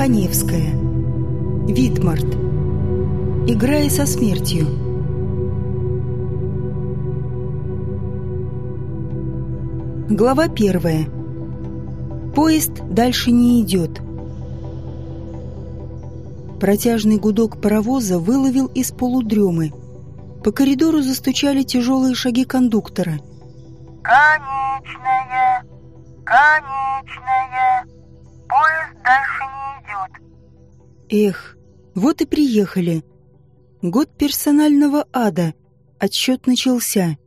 Ханевская. Витморт. Играя со смертью. Глава первая. Поезд дальше не идет. Протяжный гудок паровоза выловил из полудремы. По коридору застучали тяжелые шаги кондуктора. «Конечная! Конечная! Эх, вот и приехали. Год персонального ада. Отсчет начался.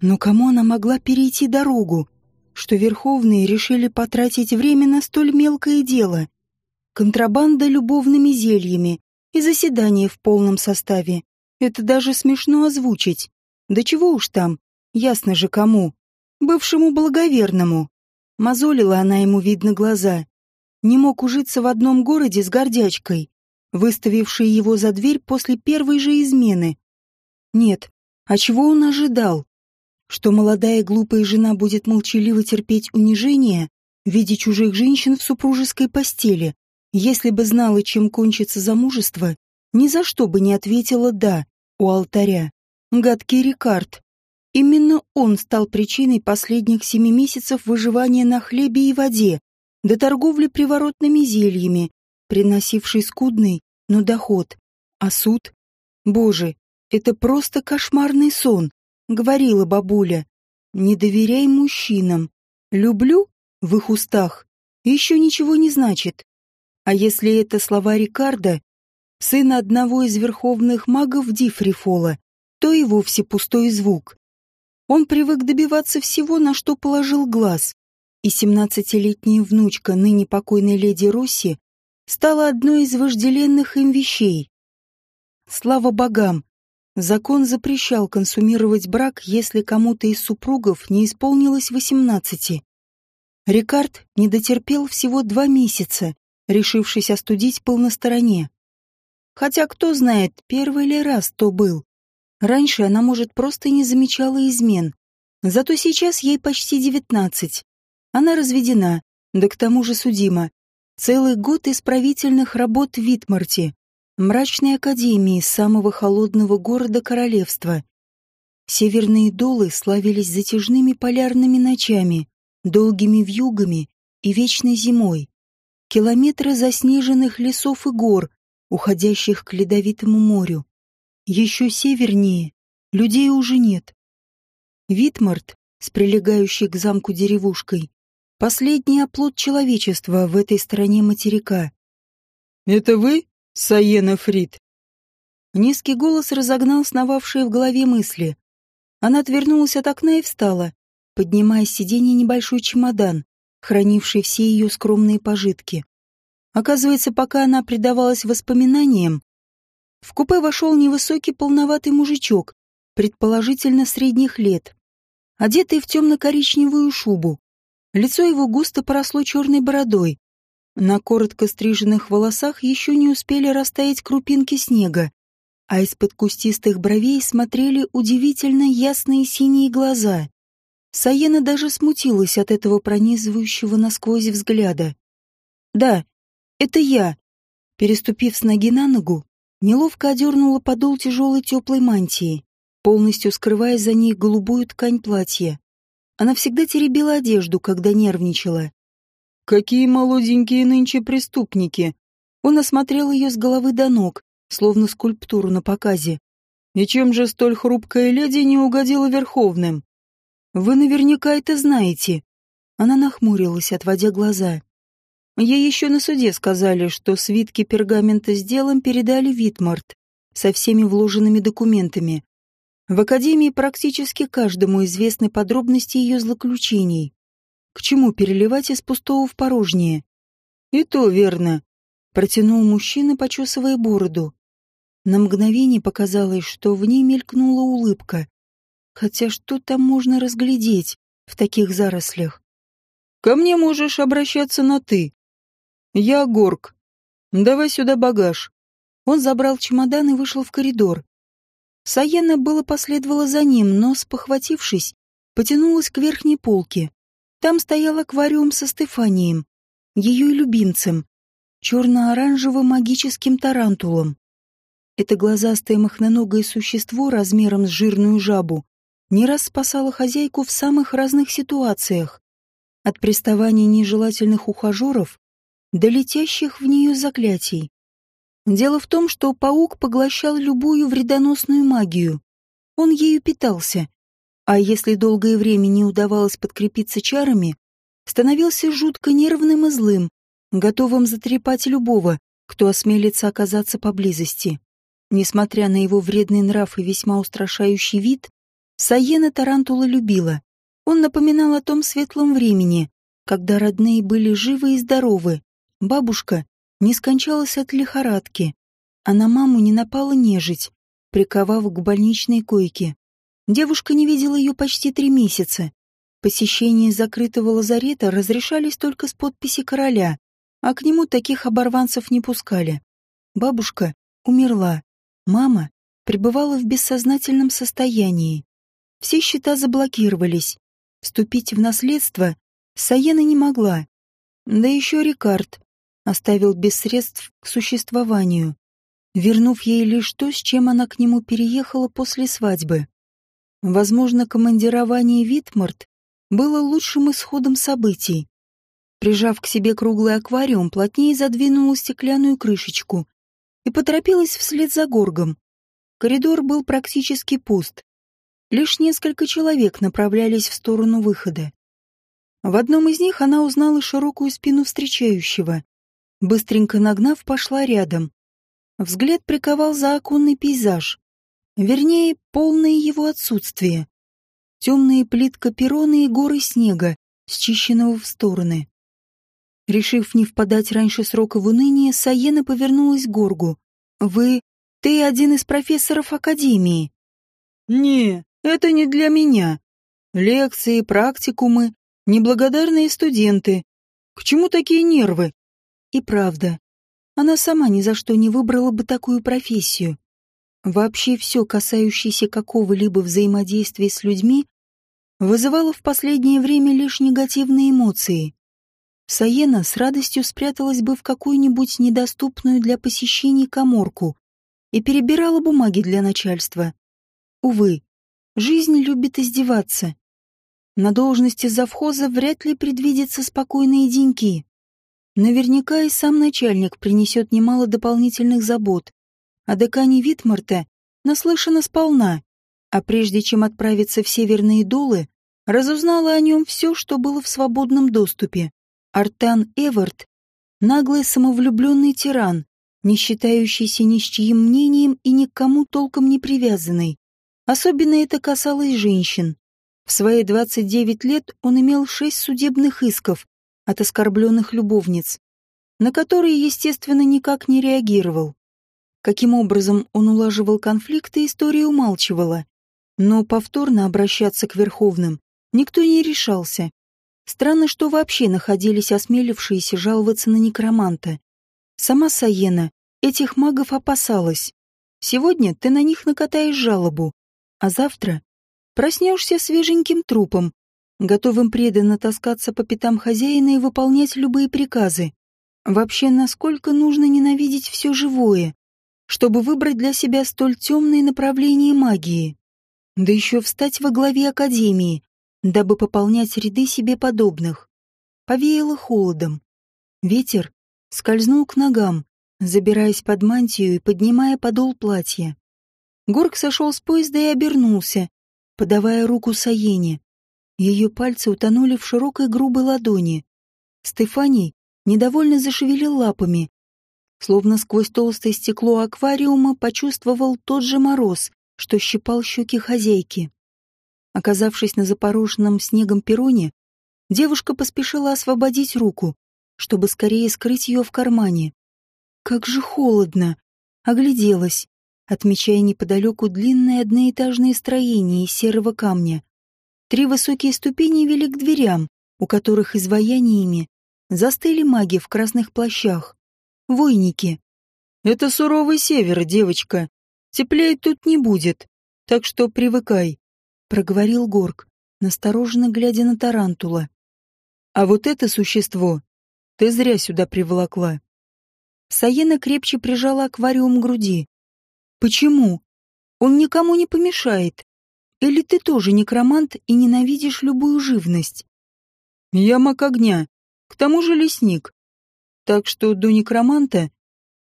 Но кому она могла перейти дорогу? Что верховные решили потратить время на столь мелкое дело? Контрабанда любовными зельями и заседание в полном составе. Это даже смешно озвучить. Да чего уж там, ясно же кому. Бывшему благоверному. Мозолила она ему, видно, глаза. Не мог ужиться в одном городе с гордячкой, выставившей его за дверь после первой же измены. Нет, а чего он ожидал? Что молодая глупая жена будет молчаливо терпеть унижение в виде чужих женщин в супружеской постели, если бы знала, чем кончится замужество, ни за что бы не ответила «да» у алтаря. Гадкий Рикард. Именно он стал причиной последних семи месяцев выживания на хлебе и воде, до торговли приворотными зельями, приносившей скудный, но доход. А суд? Боже, это просто кошмарный сон, говорила бабуля. Не доверяй мужчинам. Люблю в их устах еще ничего не значит. А если это слова Рикардо, сына одного из верховных магов Дифрифола, то и вовсе пустой звук. Он привык добиваться всего, на что положил глаз, и семнадцатилетняя внучка ныне покойной леди Росси стала одной из вожделенных им вещей. Слава богам, закон запрещал консумировать брак, если кому-то из супругов не исполнилось восемнадцати. Рикард не дотерпел всего два месяца, решившись остудить пыл на стороне. Хотя кто знает, первый ли раз то был. Раньше она, может, просто не замечала измен. Зато сейчас ей почти девятнадцать. Она разведена, да к тому же судима. Целый год исправительных работ в Витмарте, мрачной академии самого холодного города королевства. Северные долы славились затяжными полярными ночами, долгими вьюгами и вечной зимой километры заснеженных лесов и гор, уходящих к ледовитому морю. Еще севернее людей уже нет. Витморт, с прилегающей к замку деревушкой, последний оплот человечества в этой стороне материка. «Это вы, Саена Фрид?» Низкий голос разогнал сновавшие в голове мысли. Она отвернулась от окна и встала, поднимая с сиденья небольшой чемодан, хранивший все ее скромные пожитки. Оказывается, пока она предавалась воспоминаниям, в купе вошел невысокий полноватый мужичок, предположительно средних лет, одетый в темно-коричневую шубу. Лицо его густо поросло черной бородой. На коротко стриженных волосах еще не успели растаять крупинки снега, а из-под кустистых бровей смотрели удивительно ясные синие глаза. Саена даже смутилась от этого пронизывающего насквозь взгляда. «Да, это я!» Переступив с ноги на ногу, неловко одернула подол тяжелой теплой мантии, полностью скрывая за ней голубую ткань платья. Она всегда теребила одежду, когда нервничала. «Какие молоденькие нынче преступники!» Он осмотрел ее с головы до ног, словно скульптуру на показе. «И чем же столь хрупкая леди не угодила Верховным?» Вы наверняка это знаете. Она нахмурилась, отводя глаза. Ей еще на суде сказали, что свитки пергамента с делом передали в Витморт со всеми вложенными документами. В Академии практически каждому известны подробности ее злоключений. К чему переливать из пустого в порожнее? И то верно, протянул мужчина, почесывая бороду. На мгновение показалось, что в ней мелькнула улыбка. Хотя что там можно разглядеть в таких зарослях? Ко мне можешь обращаться на «ты». Я Горг. Давай сюда багаж. Он забрал чемодан и вышел в коридор. Саена было последовала за ним, но, спохватившись, потянулась к верхней полке. Там стоял аквариум со Стефанием, ее любимцем. черно-оранжевым магическим тарантулом. Это глазастое махноногое существо размером с жирную жабу не раз спасало хозяйку в самых разных ситуациях. От приставаний нежелательных ухажеров до летящих в нее заклятий. Дело в том, что паук поглощал любую вредоносную магию. Он ею питался. А если долгое время не удавалось подкрепиться чарами, становился жутко нервным и злым, готовым затрепать любого, кто осмелится оказаться поблизости. Несмотря на его вредный нрав и весьма устрашающий вид, Саена Тарантула любила. Он напоминал о том светлом времени, когда родные были живы и здоровы. Бабушка не скончалась от лихорадки, а на маму не напала нежить, приковав к больничной койке. Девушка не видела ее почти три месяца. Посещения закрытого лазарета разрешались только с подписи короля, а к нему таких оборванцев не пускали. Бабушка умерла, мама пребывала в бессознательном состоянии. Все счета заблокировались. Вступить в наследство Саена не могла. Да еще Рикард оставил без средств к существованию, вернув ей лишь то, с чем она к нему переехала после свадьбы. Возможно, командирование Витмарт было лучшим исходом событий. Прижав к себе круглый аквариум, плотнее задвинула стеклянную крышечку и поторопилась вслед за горгом. Коридор был практически пуст. Лишь несколько человек направлялись в сторону выхода. В одном из них она узнала широкую спину встречающего. Быстренько нагнав, пошла рядом. Взгляд приковал за оконный пейзаж. Вернее, полное его отсутствие. Темные плитка перона и горы снега, счищенного в стороны. Решив не впадать раньше срока в уныние, Саена повернулась к Горгу. «Вы... ты один из профессоров Академии?» «Не, это не для меня. Лекции, практикумы, неблагодарные студенты. К чему такие нервы?» И правда, она сама ни за что не выбрала бы такую профессию. Вообще все, касающееся какого-либо взаимодействия с людьми, вызывало в последнее время лишь негативные эмоции. Саена с радостью спряталась бы в какую-нибудь недоступную для посещений коморку и перебирала бумаги для начальства. Увы, жизнь любит издеваться. На должности завхоза вряд ли предвидятся спокойные деньки. Наверняка и сам начальник принесет немало дополнительных забот. О декане Витмарта наслышана сполна, а прежде чем отправиться в северные долы, разузнала о нем все, что было в свободном доступе. Артан Эвард — наглый самовлюбленный тиран, не считающийся ни с чьим мнением и ни к кому толком не привязанный. Особенно это касалось женщин. В свои 29 лет он имел шесть судебных исков от оскорбленных любовниц, на которые, естественно, никак не реагировал. Каким образом он улаживал конфликты, история умалчивала. Но повторно обращаться к Верховным никто не решался. Странно, что вообще находились осмелившиеся жаловаться на некроманта. Сама Саена этих магов опасалась. Сегодня ты на них накатаешь жалобу, а завтра проснешься свеженьким трупом, готовым преданно таскаться по пятам хозяина и выполнять любые приказы. Вообще, насколько нужно ненавидеть все живое, чтобы выбрать для себя столь темные направления магии? Да еще встать во главе Академии, дабы пополнять ряды себе подобных. Повеяло холодом. Ветер скользнул к ногам, забираясь под мантию и поднимая подол платья. Горг сошел с поезда и обернулся, подавая руку Саене. Ее пальцы утонули в широкой грубой ладони. Стефаний недовольно зашевелил лапами. Словно сквозь толстое стекло аквариума почувствовал тот же мороз, что щипал щеки хозяйки. Оказавшись на запороженном снегом перроне, девушка поспешила освободить руку, чтобы скорее скрыть ее в кармане. Как же холодно! Огляделась, отмечая неподалеку длинное одноэтажное строение из серого камня. Три высокие ступени вели к дверям, у которых изваяниями застыли маги в красных плащах. Войники. «Это суровый север, девочка. Теплее тут не будет, так что привыкай проговорил Горг, настороженно глядя на тарантула. А вот это существо ты зря сюда приволокла. Саена крепче прижала аквариум к груди. «Почему? Он никому не помешает. Или ты тоже некромант и ненавидишь любую живность?» «Я маг огня, к тому же лесник. Так что до некроманта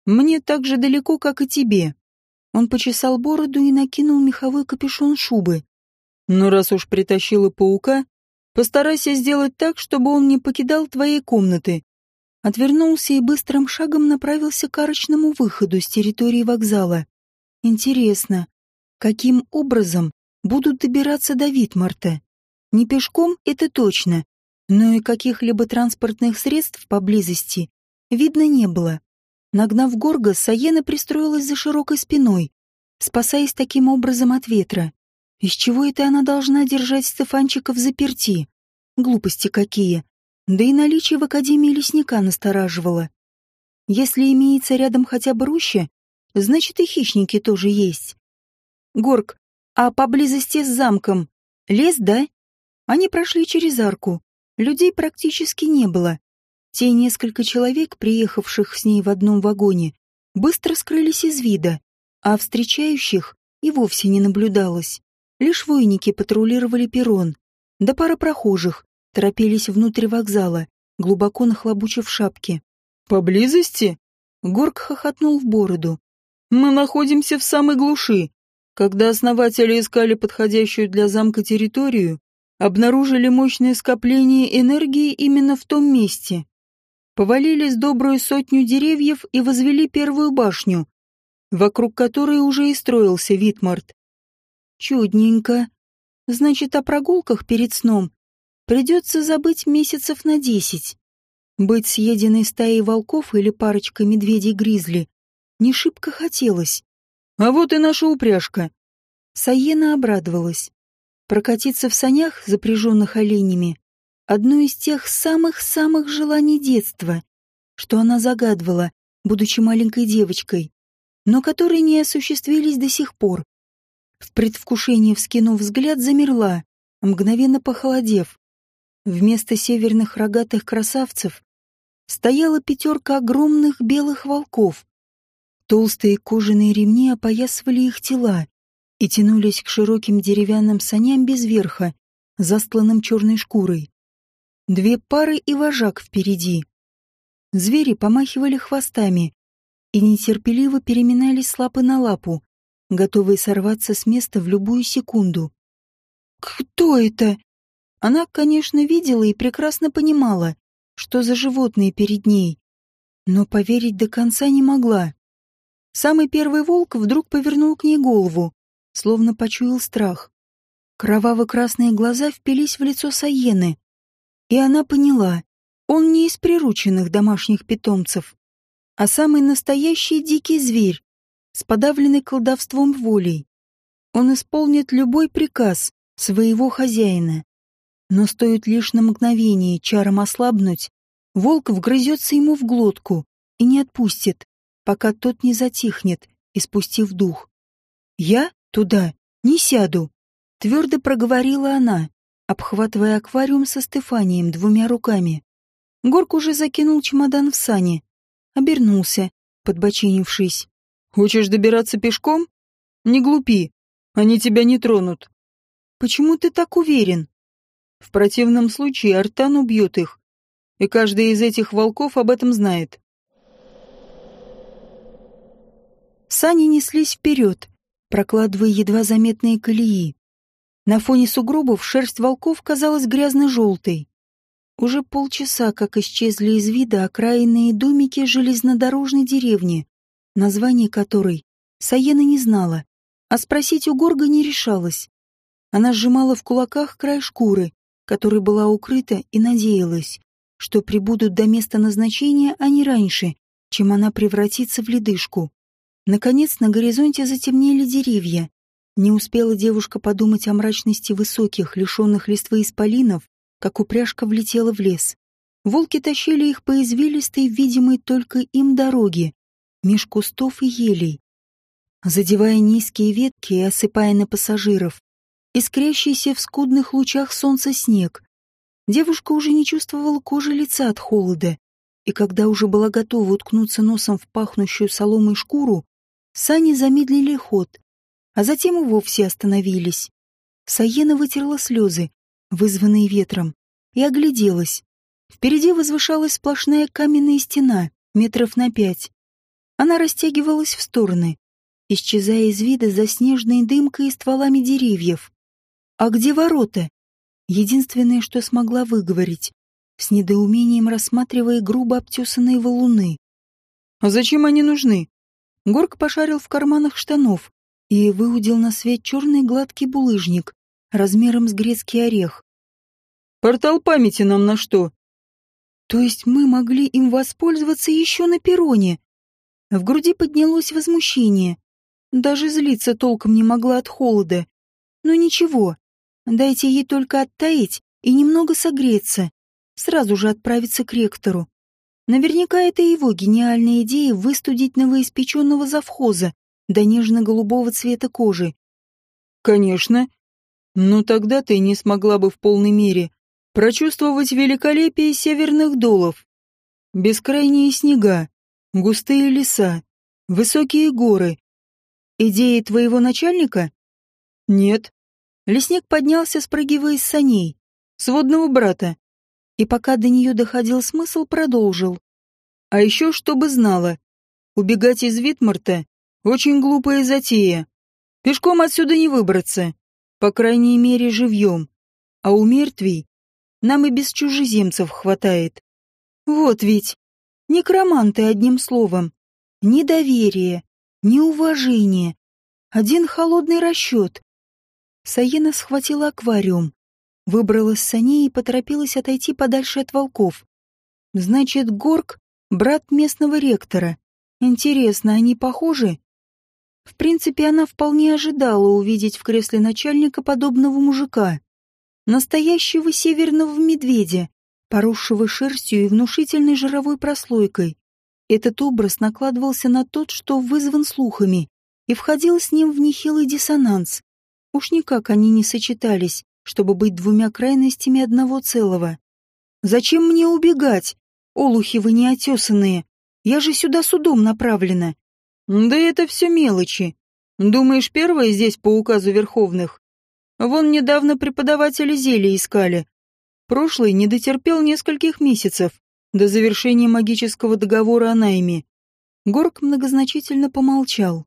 мне так же далеко, как и тебе». Он почесал бороду и накинул меховой капюшон шубы. «Но раз уж притащила паука, постарайся сделать так, чтобы он не покидал твоей комнаты отвернулся и быстрым шагом направился к арочному выходу с территории вокзала. Интересно, каким образом будут добираться до Витмарта? Не пешком, это точно, но и каких-либо транспортных средств поблизости видно не было. Нагнав Горга, Саена пристроилась за широкой спиной, спасаясь таким образом от ветра. Из чего это она должна держать Стефанчика в заперти? Глупости какие. Да и наличие в Академии лесника настораживало. Если имеется рядом хотя бы роща, значит и хищники тоже есть. Горг, а поблизости с замком лес, да? Они прошли через арку. Людей практически не было. Те несколько человек, приехавших с ней в одном вагоне, быстро скрылись из вида, а встречающих и вовсе не наблюдалось. Лишь войники патрулировали перрон, да пара прохожих, торопились внутрь вокзала, глубоко нахлобучив шапки. «Поблизости?» Горг хохотнул в бороду. «Мы находимся в самой глуши. Когда основатели искали подходящую для замка территорию, обнаружили мощное скопление энергии именно в том месте. Повалили добрую сотню деревьев и возвели первую башню, вокруг которой уже и строился Витмарт. Чудненько. Значит, о прогулках перед сном Придется забыть месяцев на десять. Быть съеденной стаей волков или парочкой медведей-гризли не шибко хотелось. А вот и наша упряжка. Саена обрадовалась. Прокатиться в санях, запряженных оленями, одно из тех самых-самых желаний детства, что она загадывала, будучи маленькой девочкой, но которые не осуществились до сих пор. В предвкушении вскинув взгляд, замерла, мгновенно похолодев. Вместо северных рогатых красавцев стояла пятерка огромных белых волков. Толстые кожаные ремни опоясывали их тела и тянулись к широким деревянным саням без верха, застланным черной шкурой. Две пары и вожак впереди. Звери помахивали хвостами и нетерпеливо переминались с лапы на лапу, готовые сорваться с места в любую секунду. «Кто это?» Она, конечно, видела и прекрасно понимала, что за животные перед ней, но поверить до конца не могла. Самый первый волк вдруг повернул к ней голову, словно почуял страх. Кроваво-красные глаза впились в лицо Саены, и она поняла, он не из прирученных домашних питомцев, а самый настоящий дикий зверь, с подавленной колдовством волей. Он исполнит любой приказ своего хозяина. Но стоит лишь на мгновение чаром ослабнуть, волк вгрызется ему в глотку и не отпустит, пока тот не затихнет, испустив дух. «Я туда не сяду», — твердо проговорила она, обхватывая аквариум со Стефанием двумя руками. Горк уже закинул чемодан в сани, обернулся, подбочинившись. «Хочешь добираться пешком? Не глупи, они тебя не тронут». «Почему ты так уверен?» В противном случае Артан убьет их. И каждый из этих волков об этом знает. Сани неслись вперед, прокладывая едва заметные колеи. На фоне сугробов шерсть волков казалась грязно-желтой. Уже полчаса, как исчезли из вида окраинные домики железнодорожной деревни, название которой Саена не знала, а спросить у Горга не решалась. Она сжимала в кулаках край шкуры, которой была укрыта, и надеялась, что прибудут до места назначения они раньше, чем она превратится в ледышку. Наконец на горизонте затемнели деревья. Не успела девушка подумать о мрачности высоких, лишенных листвы исполинов, как упряжка влетела в лес. Волки тащили их по извилистой, видимой только им дороге, меж кустов и елей. Задевая низкие ветки и осыпая на пассажиров, искрящийся в скудных лучах солнца снег. Девушка уже не чувствовала кожи лица от холода, и когда уже была готова уткнуться носом в пахнущую соломой шкуру, сани замедлили ход, а затем и вовсе остановились. Саена вытерла слезы, вызванные ветром, и огляделась. Впереди возвышалась сплошная каменная стена, метров на пять. Она растягивалась в стороны, исчезая из вида за снежной дымкой и стволами деревьев. «А где ворота?» Единственное, что смогла выговорить, с недоумением рассматривая грубо обтесанные валуны. «А зачем они нужны?» Горк пошарил в карманах штанов и выудил на свет черный гладкий булыжник размером с грецкий орех. «Портал памяти нам на что?» «То есть мы могли им воспользоваться еще на перроне?» В груди поднялось возмущение. Даже злиться толком не могла от холода. Но ничего, дайте ей только оттаять и немного согреться. Сразу же отправиться к ректору. Наверняка это его гениальная идея выстудить новоиспеченного завхоза до нежно-голубого цвета кожи. Конечно. Но тогда ты не смогла бы в полной мере прочувствовать великолепие северных долов. Бескрайние снега, густые леса, высокие горы, Идеи твоего начальника? Нет. Лесник поднялся, спрыгивая с саней. Сводного брата. И пока до нее доходил смысл, продолжил. А еще, чтобы знала. Убегать из Витмарта — очень глупая затея. Пешком отсюда не выбраться. По крайней мере, живьем. А у мертвей нам и без чужеземцев хватает. Вот ведь. Некроманты, одним словом. Недоверие, неуважение, один холодный расчет. Саена схватила аквариум, выбралась с саней и поторопилась отойти подальше от волков. Значит, Горг — брат местного ректора. Интересно, они похожи? В принципе, она вполне ожидала увидеть в кресле начальника подобного мужика. Настоящего северного медведя, поросшего шерстью и внушительной жировой прослойкой. Этот образ накладывался на тот, что вызван слухами, и входил с ним в нехилый диссонанс. Уж никак они не сочетались, чтобы быть двумя крайностями одного целого. «Зачем мне убегать? Олухи вы неотесанные! Я же сюда судом направлена!» «Да это все мелочи. Думаешь, первое здесь по указу Верховных? Вон недавно преподаватели зелья искали. Прошлый не дотерпел нескольких месяцев до завершения магического договора о найме. Горк многозначительно помолчал.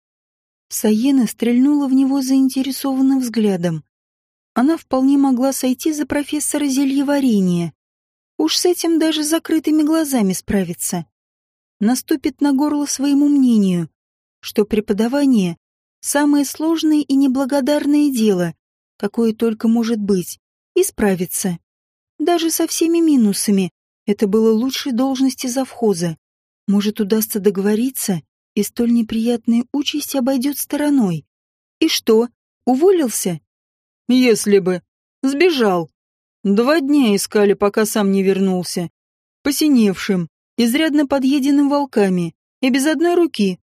Саена стрельнула в него заинтересованным взглядом. Она вполне могла сойти за профессора зельеварения. Уж с этим даже закрытыми глазами справиться. Наступит на горло своему мнению, что преподавание — самое сложное и неблагодарное дело, какое только может быть, и справиться. Даже со всеми минусами, это было лучшей должности завхоза. Может, удастся договориться, и столь неприятная участь обойдет стороной. И что, уволился? Если бы. Сбежал. Два дня искали, пока сам не вернулся. Посиневшим, изрядно подъеденным волками и без одной руки.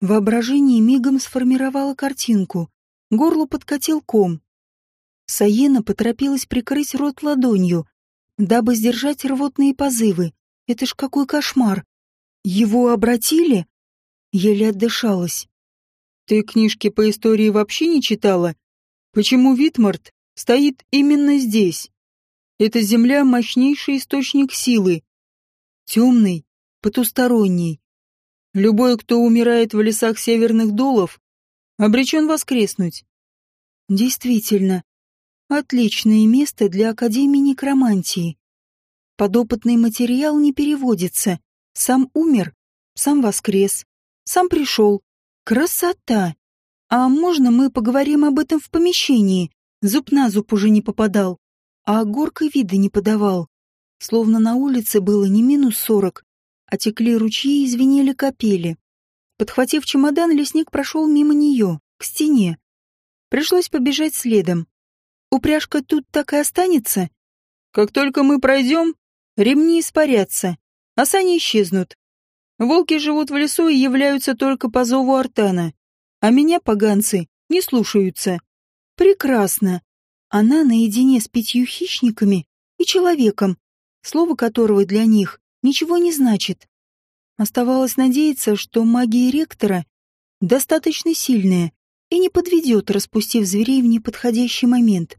Воображение мигом сформировало картинку. К горлу подкатил ком. Саена поторопилась прикрыть рот ладонью, дабы сдержать рвотные позывы. Это ж какой кошмар. Его обратили? Еле отдышалась. Ты книжки по истории вообще не читала? Почему Витмарт стоит именно здесь? Эта земля — мощнейший источник силы. Темный, потусторонний. Любой, кто умирает в лесах северных долов, обречен воскреснуть. Действительно, Отличное место для Академии некромантии. Подопытный материал не переводится. Сам умер, сам воскрес, сам пришел. Красота! А можно мы поговорим об этом в помещении? Зуб на зуб уже не попадал, а горкой вида не подавал. Словно на улице было не минус сорок, а текли ручьи и звенели капели. Подхватив чемодан, лесник прошел мимо нее, к стене. Пришлось побежать следом. Упряжка тут так и останется? Как только мы пройдем, ремни испарятся, а сани исчезнут. Волки живут в лесу и являются только по зову Артана, а меня, поганцы, не слушаются. Прекрасно. Она наедине с пятью хищниками и человеком, слово которого для них ничего не значит. Оставалось надеяться, что магия ректора достаточно сильная и не подведет, распустив зверей в неподходящий момент.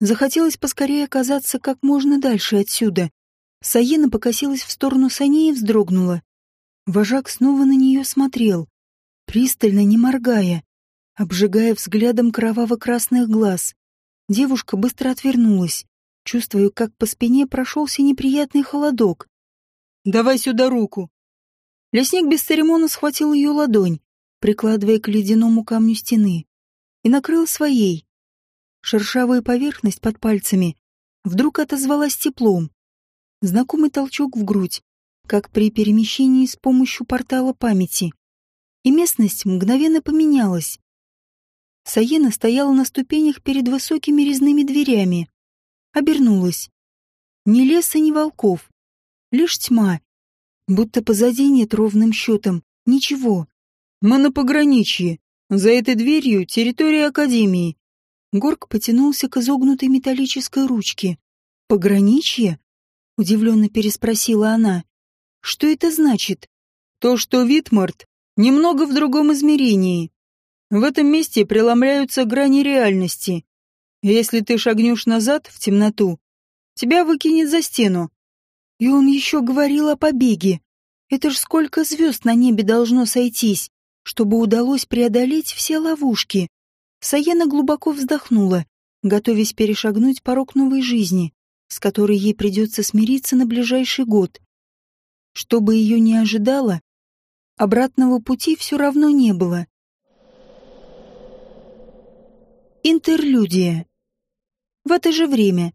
Захотелось поскорее оказаться как можно дальше отсюда. Саена покосилась в сторону саней и вздрогнула. Вожак снова на нее смотрел, пристально не моргая, обжигая взглядом кроваво-красных глаз. Девушка быстро отвернулась, чувствуя, как по спине прошелся неприятный холодок. «Давай сюда руку!» Лесник без церемона схватил ее ладонь, прикладывая к ледяному камню стены, и накрыл своей. Шершавая поверхность под пальцами вдруг отозвалась теплом. Знакомый толчок в грудь, как при перемещении с помощью портала памяти. И местность мгновенно поменялась. Саена стояла на ступенях перед высокими резными дверями. Обернулась. Ни леса, ни волков. Лишь тьма. Будто позади нет ровным счетом. Ничего. Мы на пограничье. За этой дверью территория Академии. Горк потянулся к изогнутой металлической ручке. «Пограничье?» — удивленно переспросила она. «Что это значит?» «То, что Витмарт немного в другом измерении. В этом месте преломляются грани реальности. Если ты шагнешь назад, в темноту, тебя выкинет за стену». И он еще говорил о побеге. Это ж сколько звезд на небе должно сойтись чтобы удалось преодолеть все ловушки. Саяна глубоко вздохнула, готовясь перешагнуть порог новой жизни, с которой ей придется смириться на ближайший год. Что бы ее ни ожидало, обратного пути все равно не было. Интерлюдия. В это же время.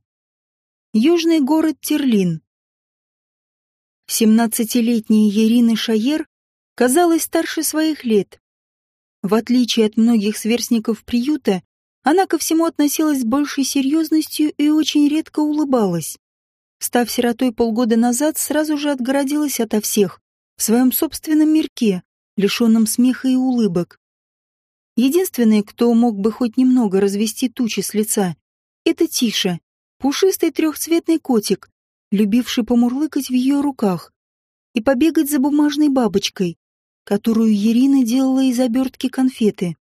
Южный город Терлин. Семнадцатилетняя Ирина Шаер казалась старше своих лет. В отличие от многих сверстников приюта, она ко всему относилась с большей серьезностью и очень редко улыбалась. Став сиротой полгода назад, сразу же отгородилась ото всех в своем собственном мирке, лишенном смеха и улыбок. Единственный, кто мог бы хоть немного развести тучи с лица, это Тиша, пушистый трехцветный котик, любивший помурлыкать в ее руках и побегать за бумажной бабочкой, которую Ирина делала из обертки конфеты.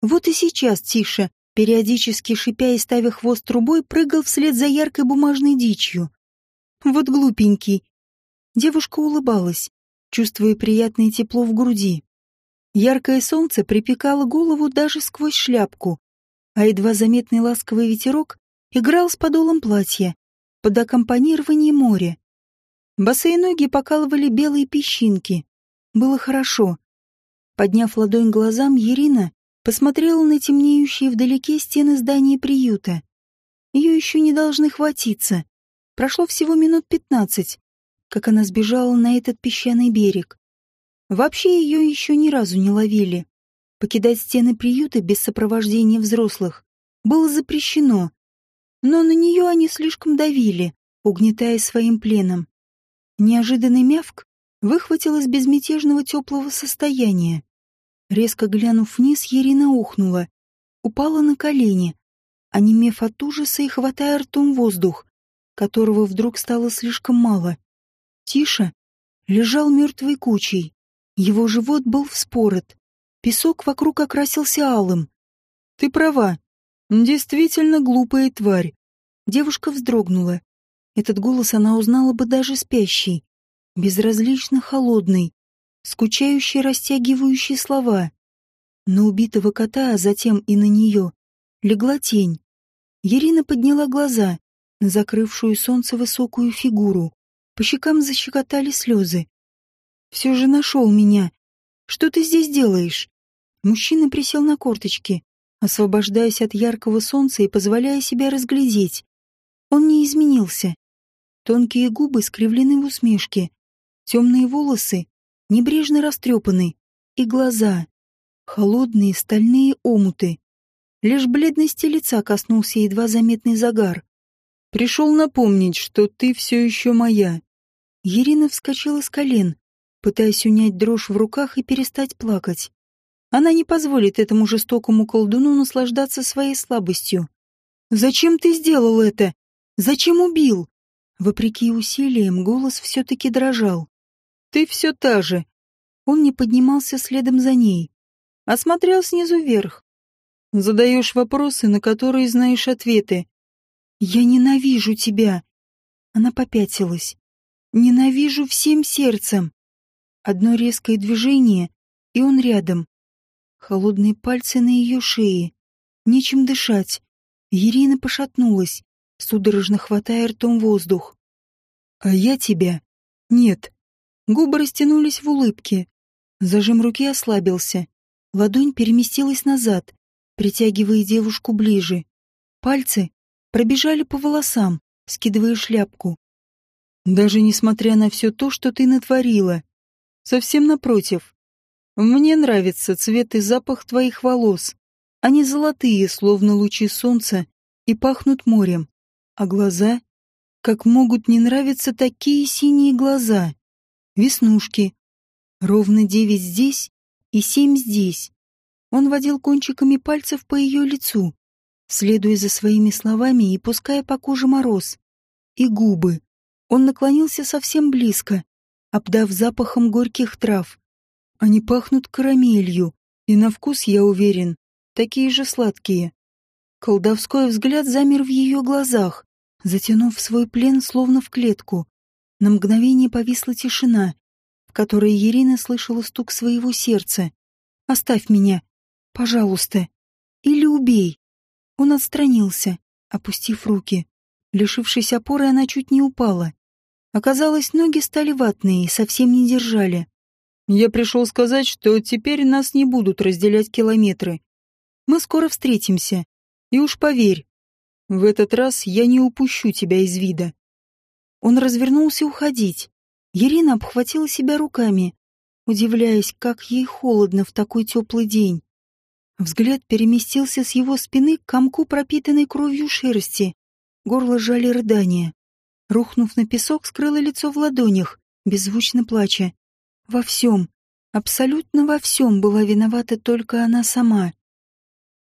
Вот и сейчас Тиша, периодически шипя и ставя хвост трубой, прыгал вслед за яркой бумажной дичью. Вот глупенький. Девушка улыбалась, чувствуя приятное тепло в груди. Яркое солнце припекало голову даже сквозь шляпку, а едва заметный ласковый ветерок играл с подолом платья под аккомпанирование моря. Босые ноги покалывали белые песчинки, было хорошо. Подняв ладонь глазам, Ирина посмотрела на темнеющие вдалеке стены здания приюта. Ее еще не должны хватиться. Прошло всего минут пятнадцать, как она сбежала на этот песчаный берег. Вообще ее еще ни разу не ловили. Покидать стены приюта без сопровождения взрослых было запрещено, но на нее они слишком давили, угнетая своим пленом. Неожиданный мявк выхватил из безмятежного теплого состояния. Резко глянув вниз, Ирина ухнула, упала на колени, онемев от ужаса и хватая ртом воздух, которого вдруг стало слишком мало. Тише лежал мертвой кучей. Его живот был вспорот. Песок вокруг окрасился алым. «Ты права. Действительно глупая тварь». Девушка вздрогнула. Этот голос она узнала бы даже спящей безразлично холодный, скучающий, растягивающий слова. На убитого кота, а затем и на нее, легла тень. Ирина подняла глаза на закрывшую солнце высокую фигуру. По щекам защекотали слезы. «Все же нашел меня. Что ты здесь делаешь?» Мужчина присел на корточки, освобождаясь от яркого солнца и позволяя себя разглядеть. Он не изменился. Тонкие губы скривлены в усмешке, Темные волосы небрежно растрепаны, и глаза — холодные стальные омуты. Лишь бледности лица коснулся едва заметный загар. «Пришел напомнить, что ты все еще моя». Ирина вскочила с колен, пытаясь унять дрожь в руках и перестать плакать. Она не позволит этому жестокому колдуну наслаждаться своей слабостью. «Зачем ты сделал это? Зачем убил?» Вопреки усилиям, голос все-таки дрожал. «Ты все та же!» Он не поднимался следом за ней, а смотрел снизу вверх. «Задаешь вопросы, на которые знаешь ответы». «Я ненавижу тебя!» Она попятилась. «Ненавижу всем сердцем!» Одно резкое движение, и он рядом. Холодные пальцы на ее шее. Нечем дышать. Ирина пошатнулась, судорожно хватая ртом воздух. «А я тебя?» «Нет». Губы растянулись в улыбке. Зажим руки ослабился. Ладонь переместилась назад, притягивая девушку ближе. Пальцы пробежали по волосам, скидывая шляпку. «Даже несмотря на все то, что ты натворила. Совсем напротив. Мне нравится цвет и запах твоих волос. Они золотые, словно лучи солнца, и пахнут морем. А глаза? Как могут не нравиться такие синие глаза? Веснушки. Ровно девять здесь и семь здесь. Он водил кончиками пальцев по ее лицу, следуя за своими словами и пуская по коже мороз. И губы. Он наклонился совсем близко, обдав запахом горьких трав. Они пахнут карамелью, и на вкус, я уверен, такие же сладкие. Колдовской взгляд замер в ее глазах, затянув свой плен словно в клетку. На мгновение повисла тишина, в которой Ирина слышала стук своего сердца. «Оставь меня, пожалуйста, или убей». Он отстранился, опустив руки. Лишившись опоры, она чуть не упала. Оказалось, ноги стали ватные и совсем не держали. «Я пришел сказать, что теперь нас не будут разделять километры. Мы скоро встретимся. И уж поверь, в этот раз я не упущу тебя из вида. Он развернулся уходить. Ирина обхватила себя руками, удивляясь, как ей холодно в такой теплый день. Взгляд переместился с его спины к комку пропитанной кровью шерсти. Горло жали рыдания. Рухнув на песок, скрыла лицо в ладонях, беззвучно плача. Во всем, абсолютно во всем была виновата только она сама.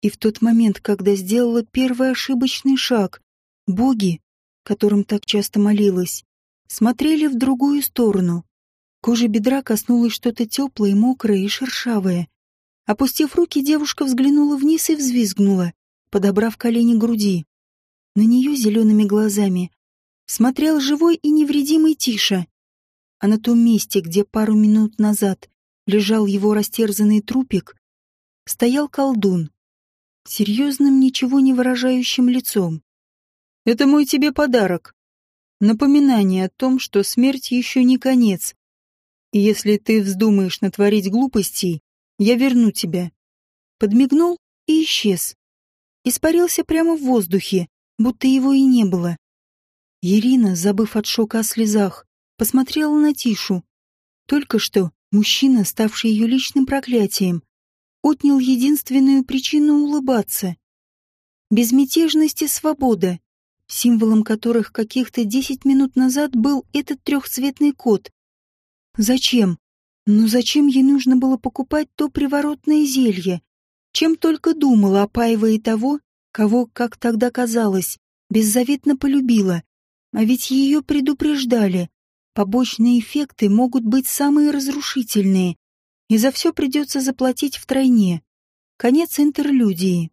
И в тот момент, когда сделала первый ошибочный шаг, боги, которым так часто молилась, смотрели в другую сторону. Кожа бедра коснулось что-то теплое, мокрое и шершавое. Опустив руки, девушка взглянула вниз и взвизгнула, подобрав колени груди. На нее зелеными глазами смотрел живой и невредимый Тиша. А на том месте, где пару минут назад лежал его растерзанный трупик, стоял колдун серьезным, ничего не выражающим лицом. «Это мой тебе подарок. Напоминание о том, что смерть еще не конец. И если ты вздумаешь натворить глупостей, я верну тебя». Подмигнул и исчез. Испарился прямо в воздухе, будто его и не было. Ирина, забыв от шока о слезах, посмотрела на Тишу. Только что мужчина, ставший ее личным проклятием, отнял единственную причину улыбаться. Безмятежность и свобода, символом которых каких-то десять минут назад был этот трехцветный кот. Зачем? Ну зачем ей нужно было покупать то приворотное зелье? Чем только думала, опаивая того, кого, как тогда казалось, беззаветно полюбила. А ведь ее предупреждали. Побочные эффекты могут быть самые разрушительные и за все придется заплатить втройне. Конец интерлюдии.